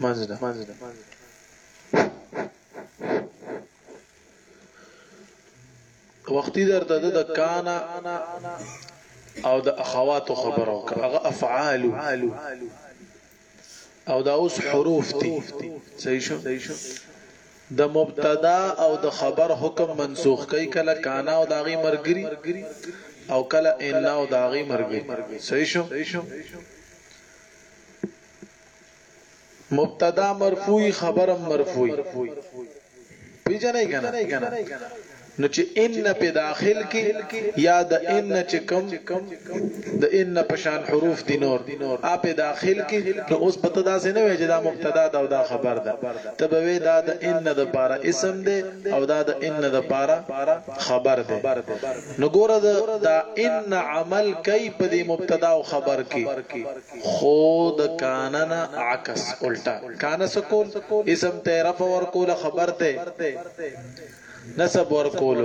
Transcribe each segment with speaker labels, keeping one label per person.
Speaker 1: منځ ده وختي درته د کانا او د اخواتو خبرو هغه افعال او دا اوس حروف دي صحیح شو د مبتدا او د خبر حکم منسوخ کوي کله کانا او داغي مرګري او کله ان او داغي مرګري صحیح شو مبتدا مرفوعی خبرم مرفوعی پیجنې کنه نو چې ان په داخل کې یا د ان چې کم د ان پشان حروف دي نور ا په داخل کې نو اوس پته دا سه نه وي چې دا مبتدا دا او دا خبر ده ته به وې دا د ان د پاره اسم ده او دا د ان د پاره خبر ده نو ګوره د دا ان عمل کوي په دې مبتدا او خبر کې خو د کان نه عکس الټا کان سکول اسم ته رفع ور کول خبر ته نسب ور کول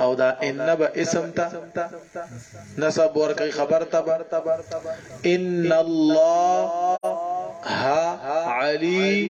Speaker 1: او دا ان به اسم ته نسب ور کوي خبر ته ان الله ها علي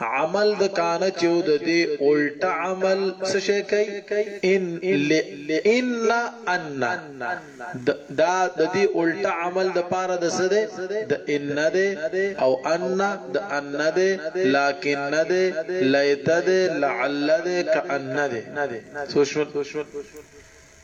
Speaker 1: عمل د کان چې و د دې الټ عمل څه شی کوي ان ل ان ان دا د دې الټ عمل د پاره د څه ده د ان ده او ان د ان ده لکن ده لیت ده لعل ده کأن ده سوشل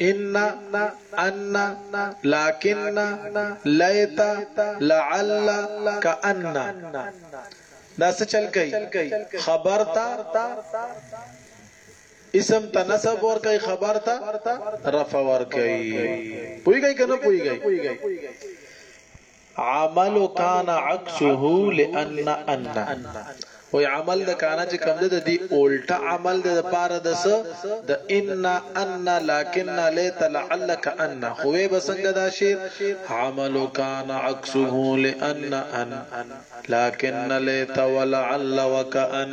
Speaker 1: ان ان لكن ليت لعل كان دا څه چل کوي خبر تا اسم ته نسب ور کوي خبر ته رفع ور کوي پويږي کنه پويږي عمل کان عکسه لان ان وای عمل د کان چې کوم د دې اولټه عمل د پاره د س د ان ان لكن ليت لعلك ان خو به څنګه دا شعر عمل کان عکسه لان ان لكن ليت ولعل وكأن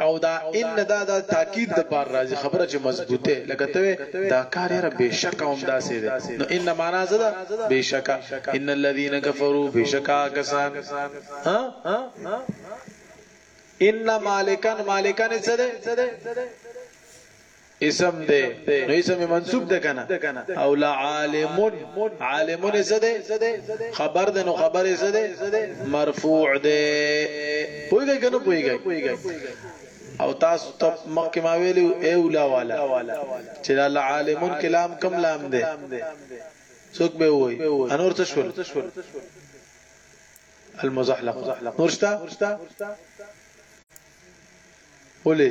Speaker 1: او دا ان دا د تاکید د پار راځي خبره چې مضبوطه لکه ته دا کار یې بهشکه هم دا سي ده نو ان معنا څه ده بهشکه ان الذين كفروا بهشکه کسان ها ان مالکان مالکان څه ده اسم ده نو اسم منصوب ده کنه او لعالمون عالمون څه ده خبر ده نو خبر څه ده مرفوع ده پويږي کنه پويږي او تاسو ته مخکې ما ویلو اے اولا والا چې لعالمون کلام کم لام ده څوک به وای انور څه شول المزحلق نورشتا ولي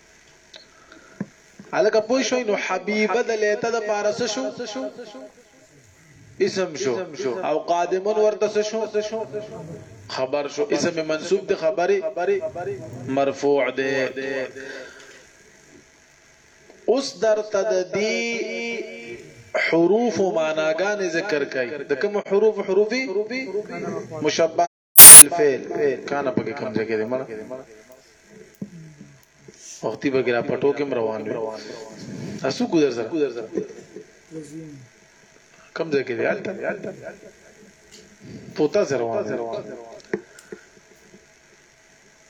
Speaker 1: الګه پوه شوي نو حبيبه د ليته د پارس شو اسم شو او قادمون ورته شو خبر شو اسم منصوب د خبري مرفوع ده اوس درته د دې حروف معناګان ذکر کړي د کوم حروف حروفي مشبه فعل فعل کانه پکې کم ځای کې دی مړه وختي به ګرا پټو کې روان وي تاسو ګذر سره کم ځای کې دی حالت پوتا سره روان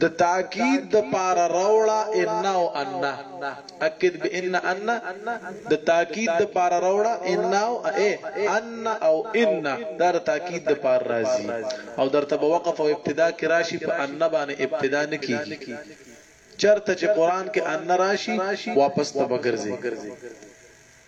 Speaker 1: د تاکید د پاره راوړه ان او ان اکد به ان ان د تاکید د پاره راوړه ان او ا ان او ان دا د تاکید د پاره راځي او درته به وقف او ابتدا کې راشي په ان باندې ابتدا نه کیږي چرته چې قران کې ان راشي واپس ته بغرزي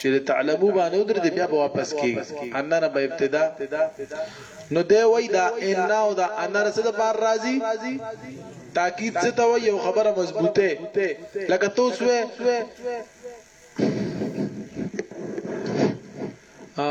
Speaker 1: چې د تعلمو باندې ودرېدې بیا به واپس کېږي ان نه به ابتدا نو دی وای دا ان او دا ان رسد بار راځي تاکید څه ته وای یو خبره مضبوطه لکه توس وې ا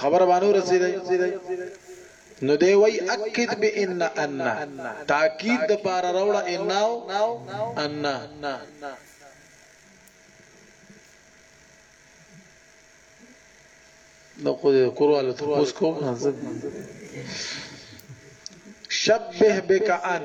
Speaker 1: خبر باندې رسیدای نو دی وای اکید به ان ان تاکید د پار راوړه ان او ان نو خو دې کورواله ته اوس کوم نه شبه بک ان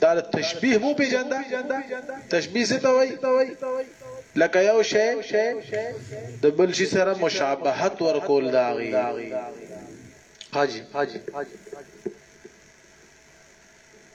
Speaker 1: دا تشبیه مو پیژنده تشبیه څه ته وای لکه یو شی د بل شي سره مشابهت ورکول داغي حاجی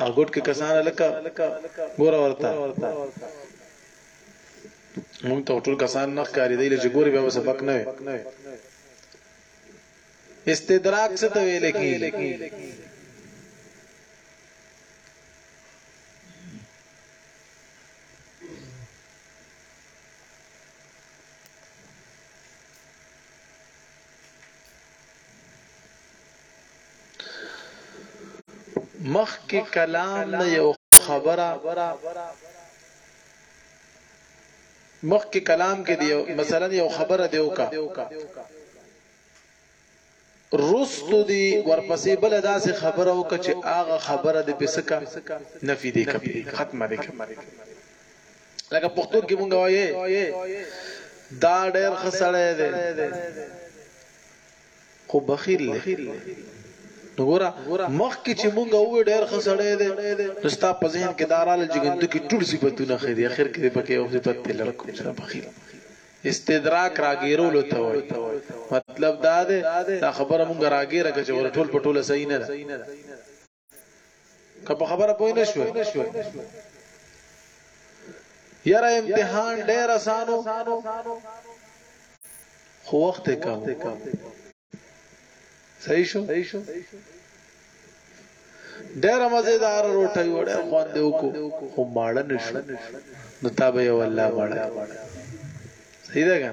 Speaker 1: او ګډ کې کسان لکه ګور ورته مونږ ته ټول کسان نه ښکاری دی چې ګوري بیا سبق نه وي استدراک څه ته ویل کیږي مخکې کلام نه یو خبره مخکې کلام کې دی مثلا یو خبره دی وکا رستو دی ورپسې بل داسې خبره وکړه چې هغه خبره د پسکا نفي دی کړه ختمه دی کړه لکه پښتو کې مونږ وایې دا ډېر خسړې دی خو بخیل دی نو ګوره مخکې چې مونږ وې ډېر ښه سړی دی نو ستا په ذهن کې دا راله چې ګنده کې ټول صفتونه ښه دي اخر کې پکې یو صفت ته لړ کوم چې بخیل استدراک راګیرولو ته وایي مطلب دا دی دا خبره مونږ راګیره که چې ور ټول په ټوله صحیح نه ده که په خبره پوه نه شو یاره امتحان ډیر اسانو خو وخت کم صحیح شو ډیر مزیدار روټي وړه خوان دی وکړو خو ماړه نشو نو تابع والله ماړه صحیح ده کنه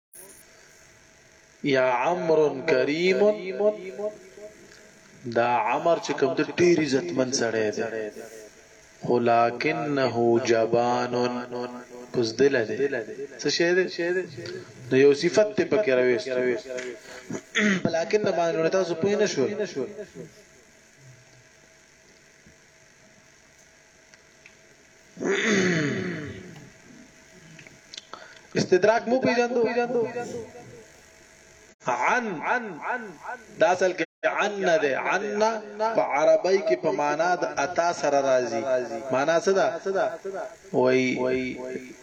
Speaker 1: یا عمر کریم دا عمر چې کوم د ډیر عزتمن سړی دی خو لکنه جبان پس دل دی څه شه دی نو یو صفت ته پکې راويست بلکې نه باندې تاسو پوه نه شول استدراک مو پیجندو عن دا اصل کې عن نه ده عن په عربی کې په معنا د اتا سره راځي معنا څه ده وای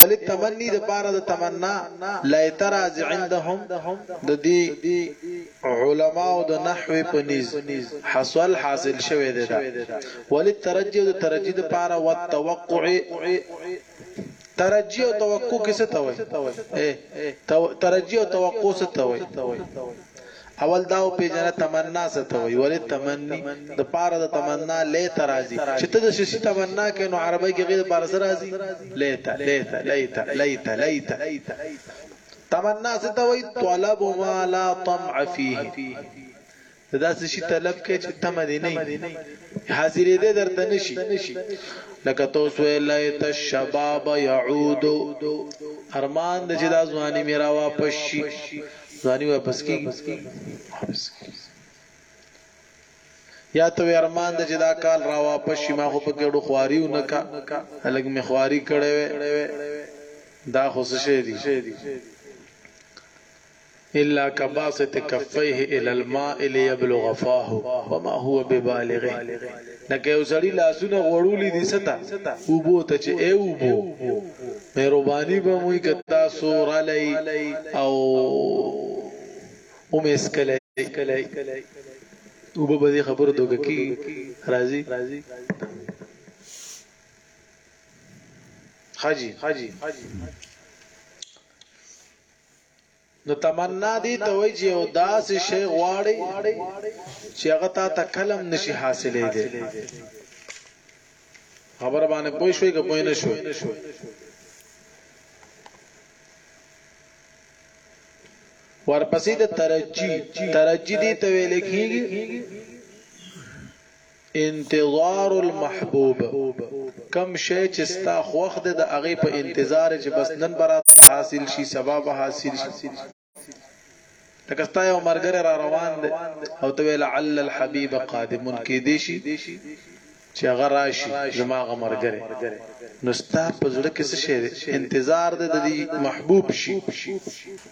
Speaker 1: فللتمنی د پاره د تمنا لا اعتراض عندهم د دې علما او د نحو په نيز حاصل حاصل شوه دی دا وللترجی د ترجی د پاره او توقع ترجی او توقع کیسه توي ترجی او توقع څه توي اول دا وپېژنه تمنا څه ته وایي، ولې تمني د پاره د تمنا لیته راځي، چې ته د څه شي تمنا کوې نو عربۍ کې هغې د پاره څه راځي؟ لیته، لیته، لیته، لیته، لیته. تمنا څه ته وایي؟ طلب ما لا طمع فيه، ته داسې شي طلب کوې چې طمع دې نه وي، حاصلېدی درته نه شي. لکه ته اوس وایې، لیت الشباب یعود، ارمان دی چې دا ځواني مې راواپس شي. ځواني واپس کیږي واپس یا ته ارمان د جدا کال را واپس شي ما خو په کېړو خواري و نکا الګ می خواري کړې وې دا خو څه شي دي الا كباسط كفيه الى الماء ليبلغ فاه وما هو ببالغه لکه یو سړی لاسونه غوړولي دي ستا اوبو ته چې ای اوبو مهرباني به موږ کتا سو رالای او اومه اسکلای اوبه به دې خبرو دوګه کی راضي حاجی حاجی نو تمنا دې ته وایي چې یو داسې شی غواړي چې هغه تا ته کلم نشي حاصلې دي خبر باندې پوه شوي که پوه نه شوي ورپسې د ترجی ترجی دې ته ویل کېږي انتظار المحبوب، کوم شی چې ستا خوښ دی د هغې په انتظار یې چې بس نن به راته حاصل شي، سبا به حاصل شي. لکه ستا یو ملګری را روان دی او ته وایې لعل الحبیب قادم، کیدای شي چې هغه راشي زما هغه ملګری. نو ستا په زړه کې څه شی دی؟ انتظار دی د دې محبوب شي.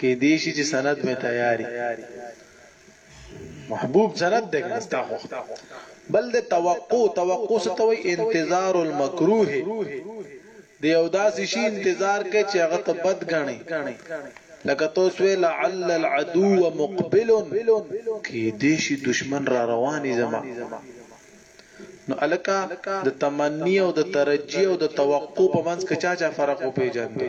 Speaker 1: کیدی شي چې سند مې تیاری محبوب سند دی کنه ستا خو بل د توقع توقع ستوي انتظار المکروه دی او داسې شي انتظار کې چې هغه ته بد غني لکه توس وی لعل العدو مقبل کې دې شي دشمن را رواني زما نو الکا د تمنی او د ترجی او د توقع په منځ کې چا چا فرق او پیژندل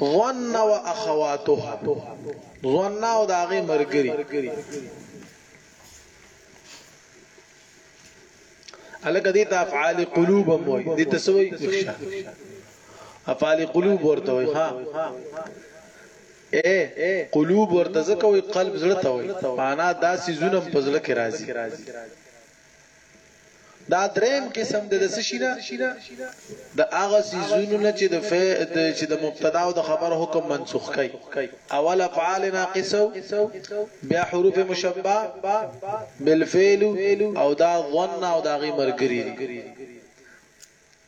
Speaker 1: ظن و اخواتها ظن او داغه مرګري الکه دي افعال قلوب هم وي دي تسوي افعال قلوب ورته وي ها اې قلوب ورته ځکه وایي قلب زړه ته وایي مانا دا څیزونه هم په زړه کې راځي دا دریم قسم د څه شي نه د هغه سيزونو نه چې د چې د مبتدا او د خبر حکم منسوخ کړي اول افعال ناقصو بیا حروف مشبع بالفعل او دا ظن او دا غي مرګري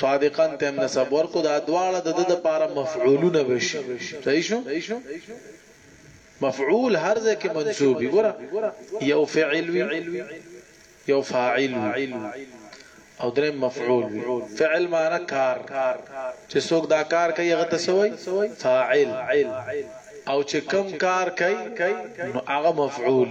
Speaker 1: صادقا ته هم نسب ورکو دا دواړه د د لپاره مفعولونه بشي صحیح شو مفعول هر ځای کې منصوب ګره یو فعل وی یو فاعل وی او درې مفعول وی فعل معنی کار چې څوک دا کار کوي هغه ته سوی فاعل او چې کم کار کوي نو هغه مفعول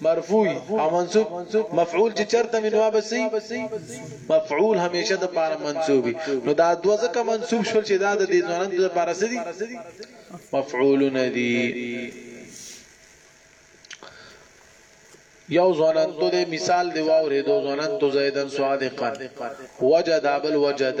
Speaker 1: مرفوع او منصوب مفعول چې چرته من وابسي مفعول همیشه د پاره منصوبي نو دا دوه ځکه منصوب شول چې دا د دې ځوانان د پاره سدي مفعولون دي یو ځوانان ته د مثال دی واورې دو ځوانان ته زیدن صادقا وجد ابل وجد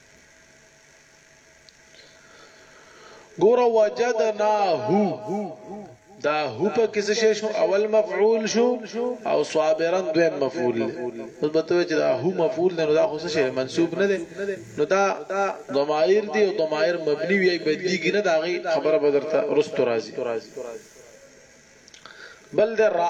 Speaker 1: ګور وجدنا هو دا هو په کې څه شو اول مفعول شو او صابرن دویم مفعول اوس به ته چې دا هو مفعول نه دا خو څه شی منسوب نه دی نو دا ضمائر دی او ضمائر مبني وي بدلیږي نه دا غي خبره به درته رست راځي بل د را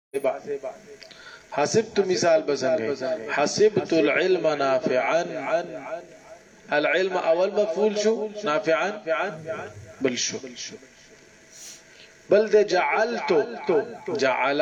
Speaker 1: حسبت مثال بسنګي حسبت العلم نافعا العلم اول مفعول شو نافعا بل شو بل د جعلت جعل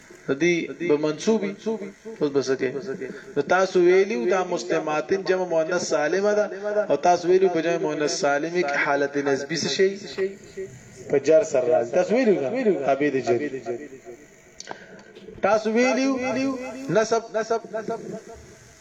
Speaker 1: نو دی به منصوبی اوس به سکه نو تاسو ویلیو دا مستماتن جمع مؤنث سالم ده او تاسو ویلیو په جمع مؤنث سالم کې حالت نسبی څه شي په جر سره راځي تاسو ویلیو تابع دي جری تاسو ویلیو نسب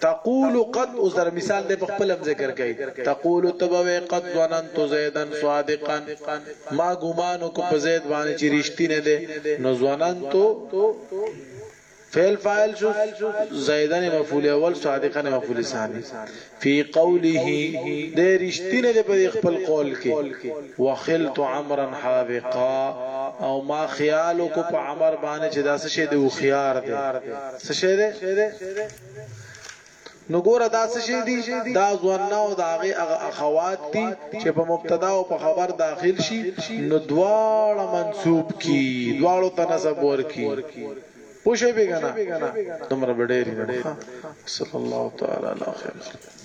Speaker 1: تقول قد اوس در مثال دې په خپل هم ذکر کړي تقول تبوي قد ظننت زيدا صادقا ما ګمان کو په زید باندې چې رښتینه ده نو ظننت فعل فاعل شو زیدن مفعول اول صادقا مفعول ثانی فی قوله د رښتینه د په خپل قول کې وخلت عمرا حاذقا او ما خیال کو په عمر باندې چې داسې شه د خيار دی څه شی دی نو ګوره دا څه شی دی دا ځواننا او دا هغه هغه اخوات دي چې په مبتدا او په خبر داخل شي نو دواړه منسوب کی دواړو ته نسب ورکی پوښې بیگنا تمره بډېری نه صلی الله تعالی علیه وسلم